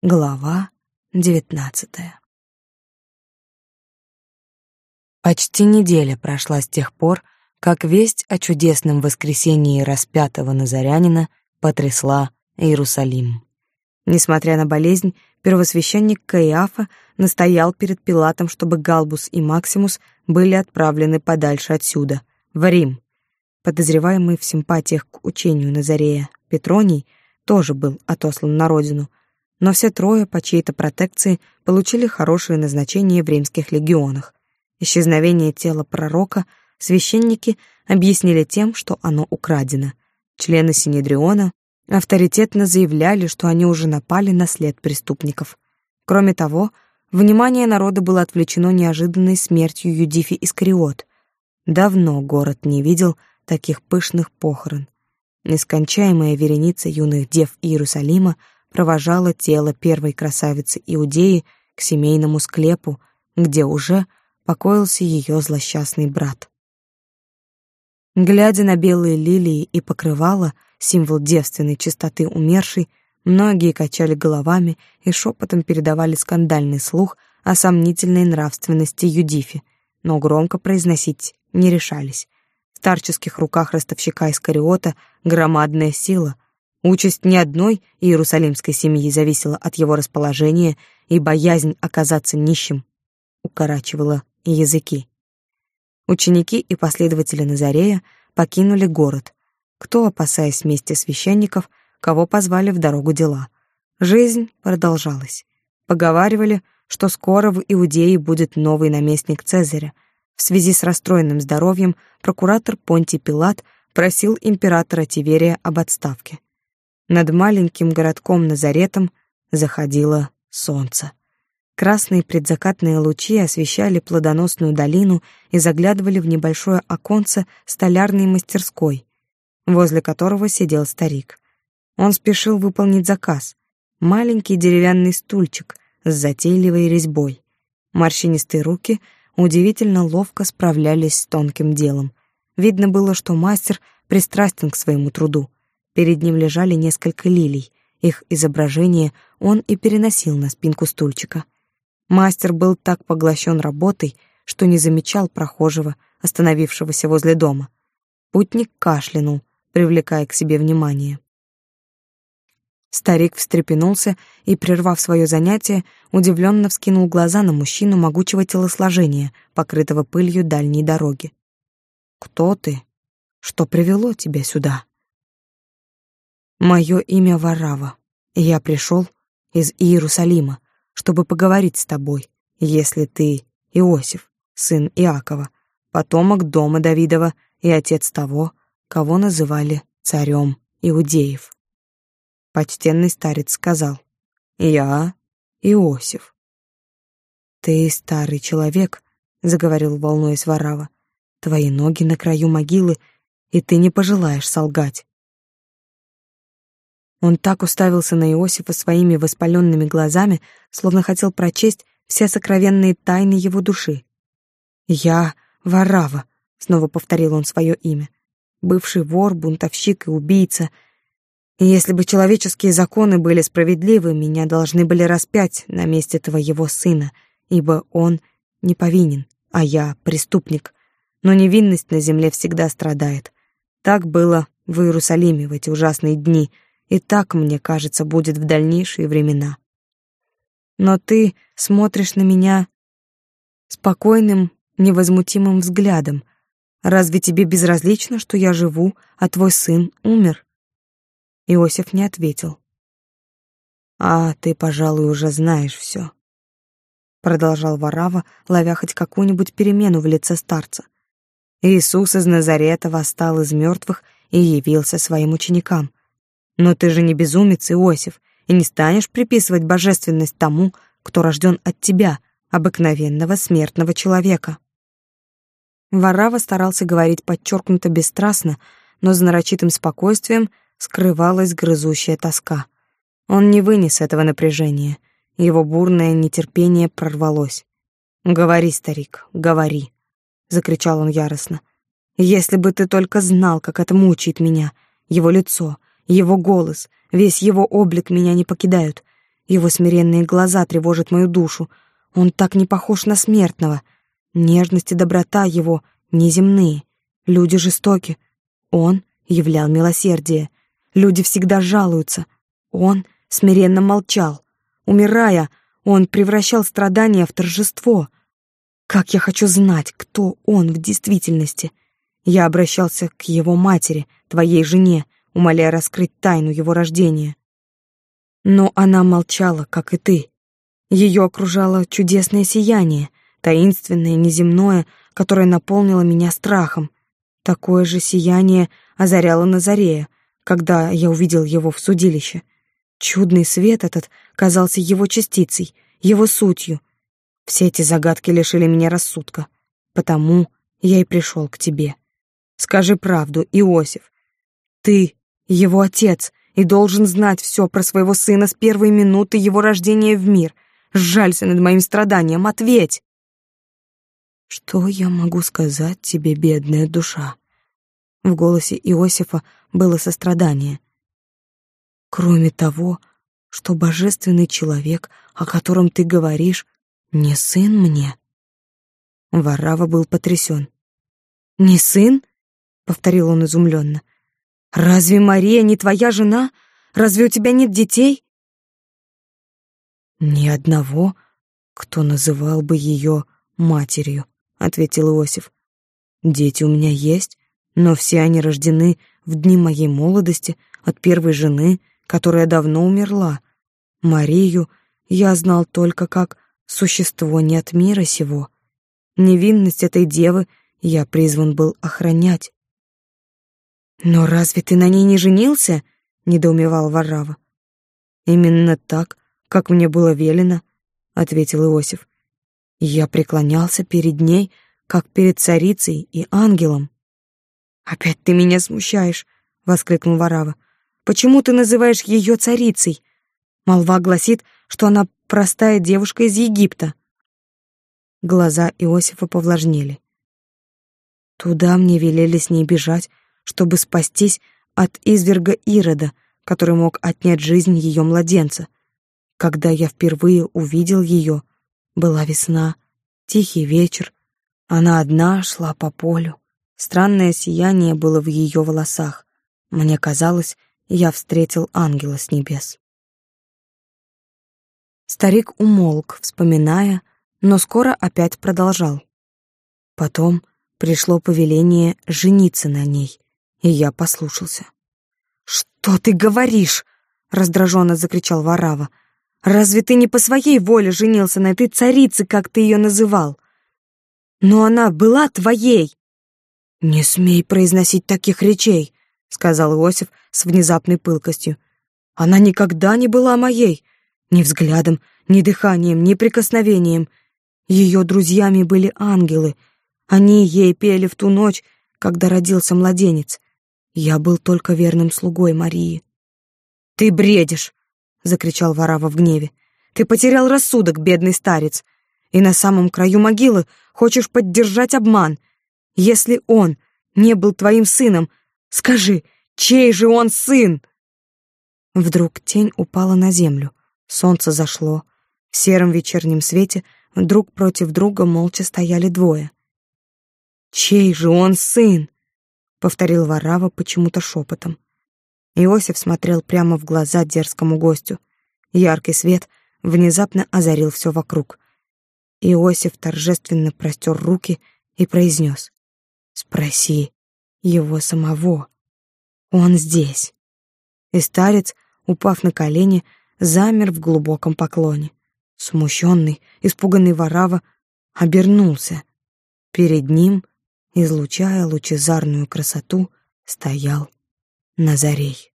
Глава девятнадцатая Почти неделя прошла с тех пор, как весть о чудесном воскресении распятого Назарянина потрясла Иерусалим. Несмотря на болезнь, первосвященник Каиафа настоял перед Пилатом, чтобы Галбус и Максимус были отправлены подальше отсюда, в Рим. Подозреваемый в симпатиях к учению Назарея Петроний тоже был отослан на родину, но все трое по чьей-то протекции получили хорошее назначение в римских легионах. Исчезновение тела пророка священники объяснили тем, что оно украдено. Члены Синедриона авторитетно заявляли, что они уже напали на след преступников. Кроме того, внимание народа было отвлечено неожиданной смертью Юдифи Искариот. Давно город не видел таких пышных похорон. Нескончаемая вереница юных дев Иерусалима провожала тело первой красавицы Иудеи к семейному склепу, где уже покоился ее злосчастный брат. Глядя на белые лилии и покрывало, символ девственной чистоты умершей, многие качали головами и шепотом передавали скандальный слух о сомнительной нравственности Юдифи, но громко произносить не решались. В старческих руках ростовщика Искариота громадная сила — Участь ни одной иерусалимской семьи зависела от его расположения, и боязнь оказаться нищим укорачивала языки. Ученики и последователи Назарея покинули город. Кто, опасаясь мести священников, кого позвали в дорогу дела. Жизнь продолжалась. Поговаривали, что скоро в Иудее будет новый наместник Цезаря. В связи с расстроенным здоровьем прокуратор Понтий Пилат просил императора Тиверия об отставке. Над маленьким городком Назаретом заходило солнце. Красные предзакатные лучи освещали плодоносную долину и заглядывали в небольшое оконце столярной мастерской, возле которого сидел старик. Он спешил выполнить заказ. Маленький деревянный стульчик с затейливой резьбой. Морщинистые руки удивительно ловко справлялись с тонким делом. Видно было, что мастер пристрастен к своему труду. Перед ним лежали несколько лилий. Их изображение он и переносил на спинку стульчика. Мастер был так поглощен работой, что не замечал прохожего, остановившегося возле дома. Путник кашлянул, привлекая к себе внимание. Старик встрепенулся и, прервав свое занятие, удивленно вскинул глаза на мужчину могучего телосложения, покрытого пылью дальней дороги. «Кто ты? Что привело тебя сюда?» Мое имя Варава. Я пришел из Иерусалима, чтобы поговорить с тобой, если ты Иосиф, сын Иакова, потомок дома Давидова и отец того, кого называли царем иудеев. Почтенный старец сказал, «Я Иосиф». «Ты старый человек», — заговорил, волнуясь Варава, «твои ноги на краю могилы, и ты не пожелаешь солгать. Он так уставился на Иосифа своими воспаленными глазами, словно хотел прочесть все сокровенные тайны его души. «Я Варава», — снова повторил он свое имя, «бывший вор, бунтовщик и убийца. И если бы человеческие законы были справедливы, меня должны были распять на месте твоего сына, ибо он не повинен, а я преступник. Но невинность на земле всегда страдает. Так было в Иерусалиме в эти ужасные дни — и так, мне кажется, будет в дальнейшие времена. Но ты смотришь на меня спокойным, невозмутимым взглядом. Разве тебе безразлично, что я живу, а твой сын умер? Иосиф не ответил. А ты, пожалуй, уже знаешь все. Продолжал Варава, ловя хоть какую-нибудь перемену в лице старца. Иисус из Назарета восстал из мертвых и явился своим ученикам. Но ты же не безумец, Иосиф, и не станешь приписывать божественность тому, кто рожден от тебя, обыкновенного смертного человека. Варава старался говорить подчеркнуто бесстрастно, но с нарочитым спокойствием скрывалась грызущая тоска. Он не вынес этого напряжения. Его бурное нетерпение прорвалось. «Говори, старик, говори», — закричал он яростно. «Если бы ты только знал, как это мучает меня, его лицо, его голос, весь его облик меня не покидают. Его смиренные глаза тревожат мою душу. Он так не похож на смертного. Нежность и доброта его неземные. Люди жестоки. Он являл милосердие. Люди всегда жалуются. Он смиренно молчал. Умирая, он превращал страдания в торжество. Как я хочу знать, кто он в действительности. Я обращался к его матери, твоей жене, умоляя раскрыть тайну его рождения. Но она молчала, как и ты. Ее окружало чудесное сияние, таинственное, неземное, которое наполнило меня страхом. Такое же сияние озаряло Назарея, когда я увидел его в судилище. Чудный свет этот казался его частицей, его сутью. Все эти загадки лишили меня рассудка. Потому я и пришел к тебе. Скажи правду, Иосиф. Ты его отец и должен знать все про своего сына с первой минуты его рождения в мир. Сжалься над моим страданием, ответь. Что я могу сказать тебе, бедная душа? В голосе Иосифа было сострадание. Кроме того, что божественный человек, о котором ты говоришь, не сын мне. Варава был потрясен. «Не сын?» — повторил он изумленно. «Разве Мария не твоя жена? Разве у тебя нет детей?» «Ни одного, кто называл бы ее матерью», — ответил Иосиф. «Дети у меня есть, но все они рождены в дни моей молодости от первой жены, которая давно умерла. Марию я знал только как существо не от мира сего. Невинность этой девы я призван был охранять. «Но разве ты на ней не женился?» — недоумевал Варрава. «Именно так, как мне было велено», — ответил Иосиф. «Я преклонялся перед ней, как перед царицей и ангелом». «Опять ты меня смущаешь», — воскликнул Варава. «Почему ты называешь ее царицей? Молва гласит, что она простая девушка из Египта». Глаза Иосифа повлажнели. Туда мне велели с ней бежать, чтобы спастись от изверга Ирода, который мог отнять жизнь ее младенца. Когда я впервые увидел ее, была весна, тихий вечер, она одна шла по полю. Странное сияние было в ее волосах. Мне казалось, я встретил ангела с небес. Старик умолк, вспоминая, но скоро опять продолжал. Потом пришло повеление жениться на ней и я послушался. «Что ты говоришь?» — раздраженно закричал Варава. «Разве ты не по своей воле женился на этой царице, как ты ее называл? Но она была твоей!» «Не смей произносить таких речей», — сказал Иосиф с внезапной пылкостью. «Она никогда не была моей, ни взглядом, ни дыханием, ни прикосновением. Ее друзьями были ангелы. Они ей пели в ту ночь, когда родился младенец. Я был только верным слугой Марии. «Ты бредишь!» — закричал Варава в гневе. «Ты потерял рассудок, бедный старец, и на самом краю могилы хочешь поддержать обман. Если он не был твоим сыном, скажи, чей же он сын?» Вдруг тень упала на землю, солнце зашло. В сером вечернем свете друг против друга молча стояли двое. «Чей же он сын?» — повторил Варава почему-то шепотом. Иосиф смотрел прямо в глаза дерзкому гостю. Яркий свет внезапно озарил все вокруг. Иосиф торжественно простер руки и произнес. «Спроси его самого. Он здесь». И старец, упав на колени, замер в глубоком поклоне. Смущенный, испуганный Варава обернулся. Перед ним — излучая лучезарную красоту, стоял Назарей.